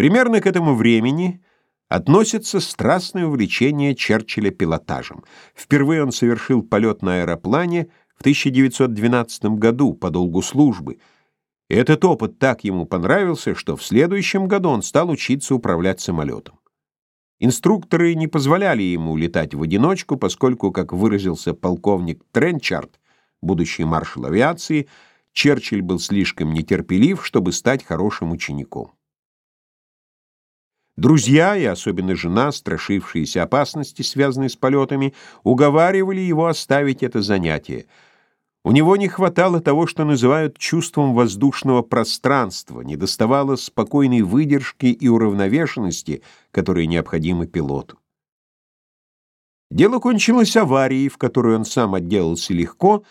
Примерно к этому времени относится страстное увлечение Черчилля пилотажем. Впервые он совершил полет на аэроплане в 1912 году по долгу службы. И этот опыт так ему понравился, что в следующем году он стал учиться управлять самолетом. Инструкторы не позволяли ему летать в одиночку, поскольку, как выразился полковник Тренчард, будущий маршал авиации, Черчилль был слишком нетерпелив, чтобы стать хорошим учеником. Друзья, и особенно жена, страшившиеся опасности, связанной с полетами, уговаривали его оставить это занятие. У него не хватало того, что называют чувством воздушного пространства, недоставало спокойной выдержки и уравновешенности, которые необходимы пилоту. Дело кончилось аварией, в которой он сам отделался легко,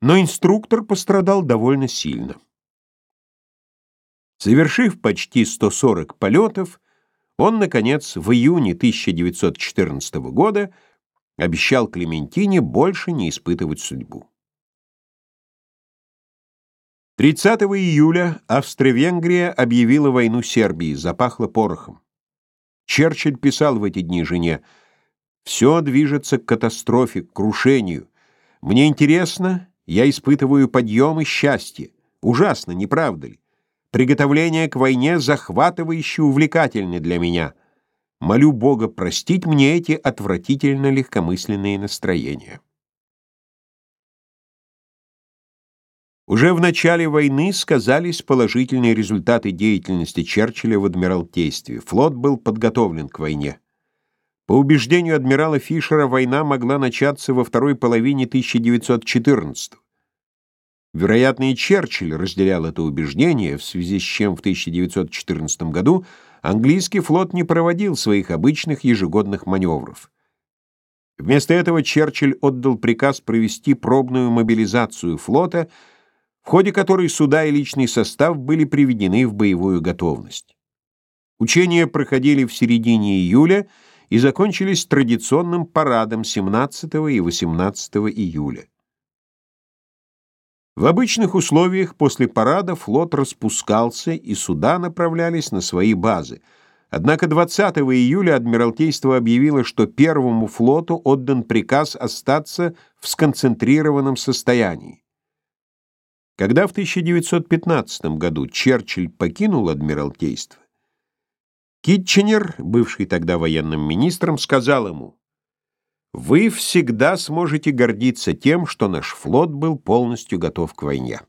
но инструктор пострадал довольно сильно. Совершив почти 140 полетов, он, наконец, в июне 1914 года обещал Клементине больше не испытывать судьбу. 30 июля Австро-Венгрия объявила войну Сербии, запахло порохом. Черчилль писал в эти дни жене «Все движется к катастрофе, к крушению. Мне интересно, я испытываю подъем и счастье. Ужасно, не правда ли? Приготовление к войне захватывающе увлекательны для меня. Молю Бога простить мне эти отвратительно легкомысленные настроения. Уже в начале войны сказались положительные результаты деятельности Черчилля в Адмиралтействе. Флот был подготовлен к войне. По убеждению адмирала Фишера, война могла начаться во второй половине 1914 -го. Вероятно, и Черчилль разделял это убеждение, в связи с чем в 1914 году английский флот не проводил своих обычных ежегодных маневров. Вместо этого Черчилль отдал приказ провести пробную мобилизацию флота, в ходе которой суда и личный состав были приведены в боевую готовность. Учения проходили в середине июля и закончились традиционным парадом 17 и 18 июля. В обычных условиях после парада флот распускался, и суда направлялись на свои базы. Однако 20 июля Адмиралтейство объявило, что Первому флоту отдан приказ остаться в сконцентрированном состоянии. Когда в 1915 году Черчилль покинул Адмиралтейство, Китченер, бывший тогда военным министром, сказал ему, вы всегда сможете гордиться тем, что наш флот был полностью готов к войне.